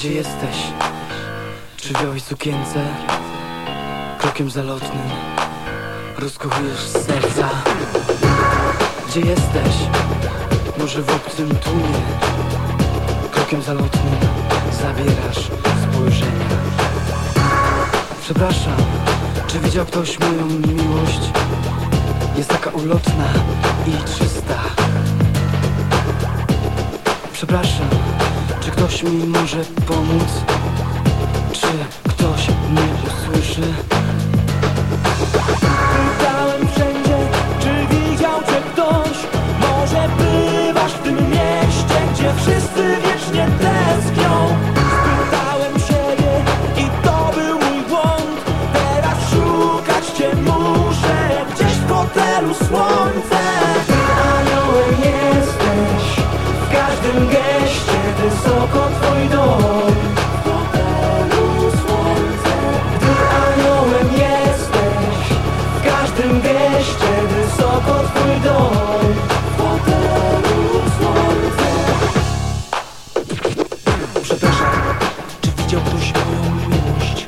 Gdzie jesteś? Czy w białej sukience? Krokiem zalotnym Rozkochujesz serca Gdzie jesteś? Może w obcym tłumie Krokiem zalotnym Zabierasz spojrzenia Przepraszam Czy widział ktoś moją miłość? Jest taka ulotna i czysta Przepraszam ktoś mi może pomóc? Czy ktoś mnie usłyszy? Pytałem wszędzie, czy widział cię ktoś? Może bywasz w tym mieście, gdzie wszyscy wiecznie tęsknią. Spytałem siebie i to był mój błąd. Teraz szukać cię muszę, gdzieś w hotelu słońce. Ty aniołem jesteś, w każdym geście wysoko twój dom W Ty aniołem jesteś, w każdym wysoko twój W Przepraszam, czy widział ktoś moją miłość?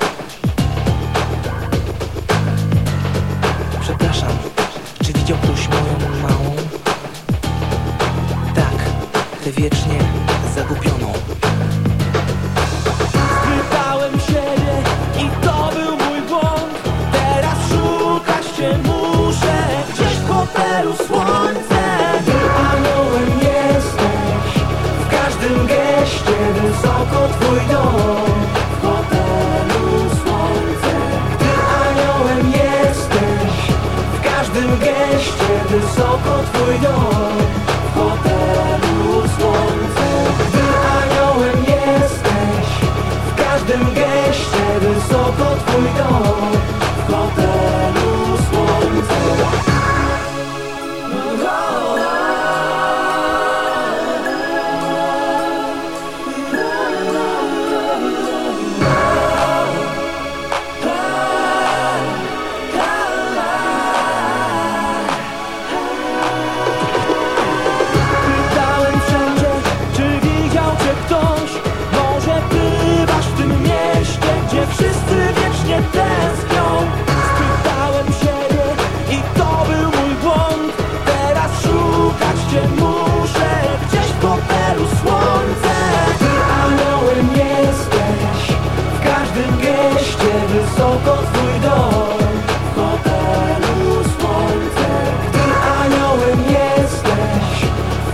Przepraszam, czy widział ktoś moją małą? Tak, tę wiecznie zagubioną Spytałem i to był mój błąd. Teraz szukać cię muszę Gdzieś w hotelu słońce. Aniołem jesteś W każdym geście wysoko twój dom. W hotelu słońce. Ty aniołem jesteś W każdym geście wysoko twój dom wysoko twój dom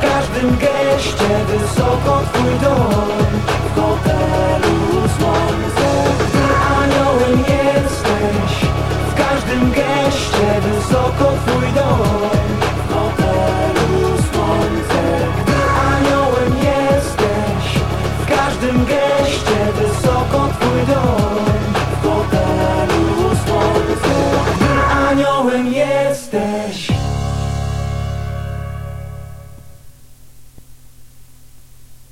każdym geście wysoko twój dom Dash.